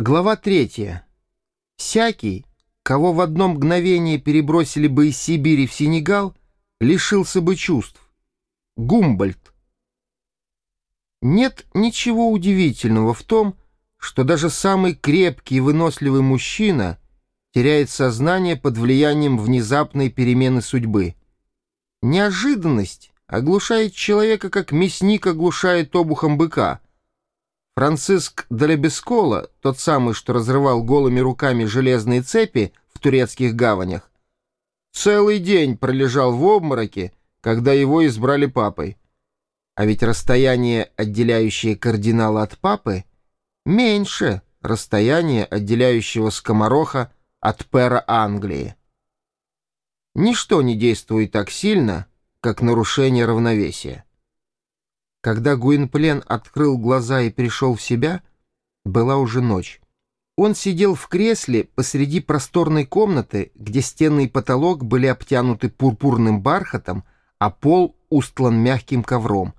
Глава третья. Всякий, кого в одно мгновение перебросили бы из Сибири в Сенегал, лишился бы чувств. Гумбольд. Нет ничего удивительного в том, что даже самый крепкий и выносливый мужчина теряет сознание под влиянием внезапной перемены судьбы. Неожиданность оглушает человека, как мясник оглушает обухом быка — Франциск Далебескола, тот самый, что разрывал голыми руками железные цепи в турецких гаванях, целый день пролежал в обмороке, когда его избрали папой. А ведь расстояние, отделяющее кардинала от папы, меньше расстояния, отделяющего скомороха от пера Англии. Ничто не действует так сильно, как нарушение равновесия. Когда Гуинплен открыл глаза и пришел в себя, была уже ночь. Он сидел в кресле посреди просторной комнаты, где стены и потолок были обтянуты пурпурным бархатом, а пол устлан мягким ковром.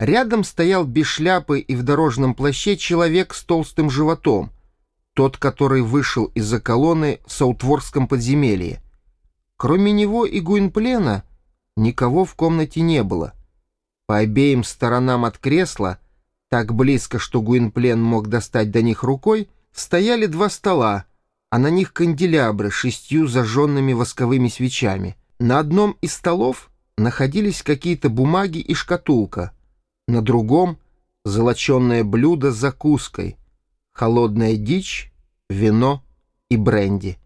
Рядом стоял без шляпы и в дорожном плаще человек с толстым животом, тот, который вышел из-за колонны в Саутворском подземелье. Кроме него и Гуинплена никого в комнате не было. По обеим сторонам от кресла, так близко, что Гуинплен мог достать до них рукой, стояли два стола, а на них канделябры шестью зажженными восковыми свечами. На одном из столов находились какие-то бумаги и шкатулка, на другом — золоченное блюдо с закуской, холодная дичь, вино и бренди.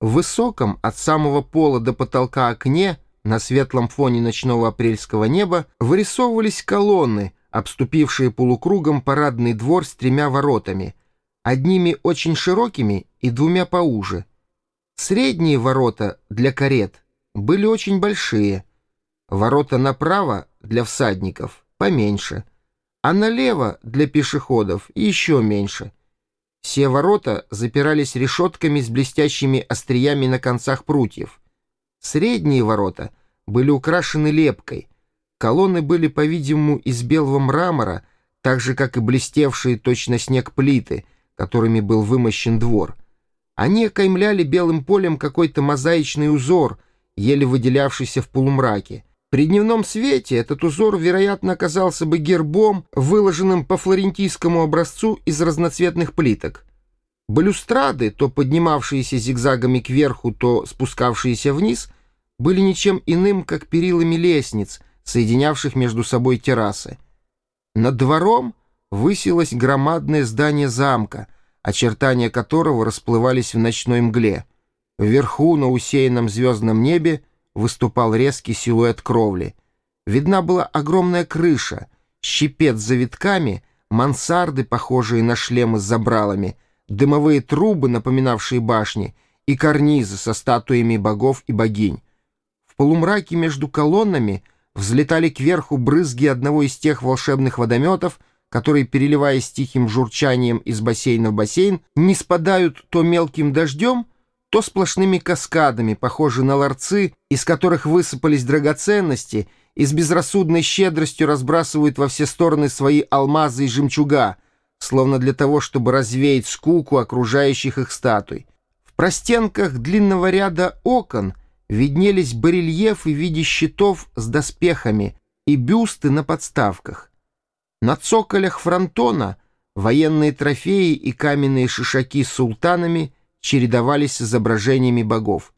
В высоком от самого пола до потолка окне — на светлом фоне ночного апрельского неба вырисовывались колонны, обступившие полукругом парадный двор с тремя воротами, одними очень широкими и двумя поуже. Средние ворота для карет были очень большие, ворота направо для всадников поменьше, а налево для пешеходов еще меньше. Все ворота запирались решетками с блестящими остриями на концах прутьев. Средние ворота были украшены лепкой. Колонны были, по-видимому, из белого мрамора, так же, как и блестевшие точно снег плиты, которыми был вымощен двор. Они окаймляли белым полем какой-то мозаичный узор, еле выделявшийся в полумраке. При дневном свете этот узор, вероятно, оказался бы гербом, выложенным по флорентийскому образцу из разноцветных плиток. Балюстрады, то поднимавшиеся зигзагами кверху, то спускавшиеся вниз, были ничем иным, как перилами лестниц, соединявших между собой террасы. Над двором высилось громадное здание замка, очертания которого расплывались в ночной мгле. Вверху, на усеянном звездном небе, выступал резкий силуэт кровли. Видна была огромная крыша, щипец с завитками, мансарды, похожие на шлемы с забралами — дымовые трубы, напоминавшие башни, и карнизы со статуями богов и богинь. В полумраке между колоннами взлетали кверху брызги одного из тех волшебных водометов, которые, переливаясь тихим журчанием из бассейна в бассейн, не спадают то мелким дождем, то сплошными каскадами, похожие на ларцы, из которых высыпались драгоценности и с безрассудной щедростью разбрасывают во все стороны свои алмазы и жемчуга — словно для того, чтобы развеять скуку окружающих их статуй. В простенках длинного ряда окон виднелись барельефы в виде щитов с доспехами и бюсты на подставках. На цоколях фронтона военные трофеи и каменные шишаки с султанами чередовались с изображениями богов.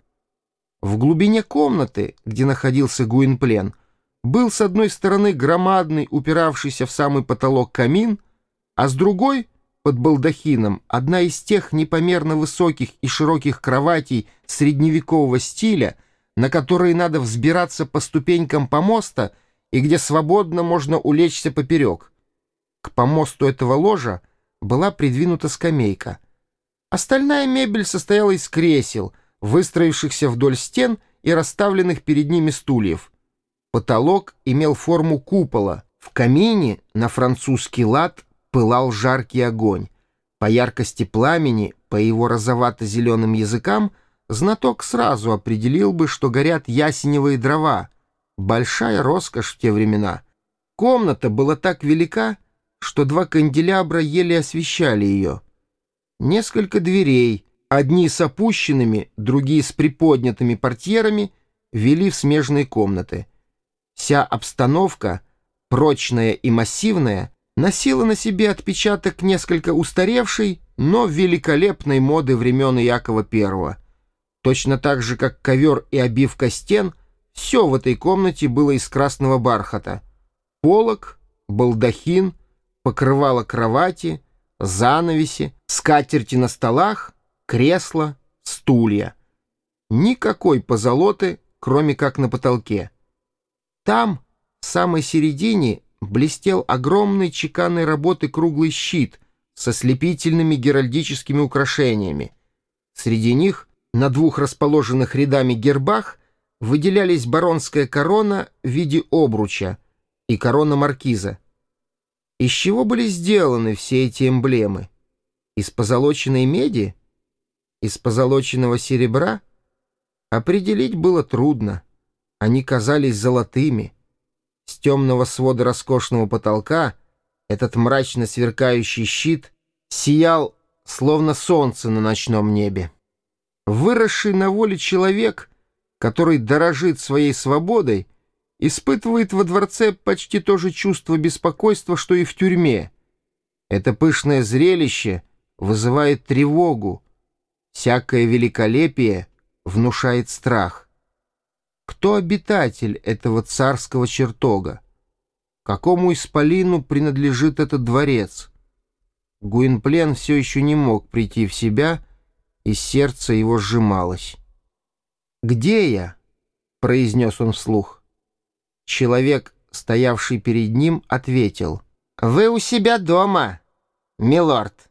В глубине комнаты, где находился Гуинплен, был с одной стороны громадный, упиравшийся в самый потолок камин — а с другой, под балдахином, одна из тех непомерно высоких и широких кроватей средневекового стиля, на которые надо взбираться по ступенькам помоста и где свободно можно улечься поперек. К помосту этого ложа была придвинута скамейка. Остальная мебель состояла из кресел, выстроившихся вдоль стен и расставленных перед ними стульев. Потолок имел форму купола. В камине на французский лад пылал жаркий огонь. По яркости пламени, по его розовато-зеленым языкам, знаток сразу определил бы, что горят ясеневые дрова. Большая роскошь в те времена. Комната была так велика, что два канделябра еле освещали ее. Несколько дверей, одни с опущенными, другие с приподнятыми портьерами, вели в смежные комнаты. Вся обстановка, прочная и массивная, носила на себе отпечаток несколько устаревшей, но великолепной моды времен Якова I. Точно так же, как ковер и обивка стен, все в этой комнате было из красного бархата. Полок, балдахин, покрывало кровати, занавеси, скатерти на столах, кресла, стулья. Никакой позолоты, кроме как на потолке. Там, в самой середине, блестел огромный чеканной работы круглый щит со слепительными геральдическими украшениями. Среди них, на двух расположенных рядами гербах, выделялись баронская корона в виде обруча и корона маркиза. Из чего были сделаны все эти эмблемы? Из позолоченной меди? Из позолоченного серебра? Определить было трудно. Они казались золотыми. С темного свода роскошного потолка этот мрачно сверкающий щит сиял, словно солнце на ночном небе. Выросший на воле человек, который дорожит своей свободой, испытывает во дворце почти то же чувство беспокойства, что и в тюрьме. Это пышное зрелище вызывает тревогу. Всякое великолепие внушает страх. Кто обитатель этого царского чертога? Какому исполину принадлежит этот дворец? Гуинплен все еще не мог прийти в себя, и сердце его сжималось. «Где я?» — произнес он вслух. Человек, стоявший перед ним, ответил. «Вы у себя дома, милорд».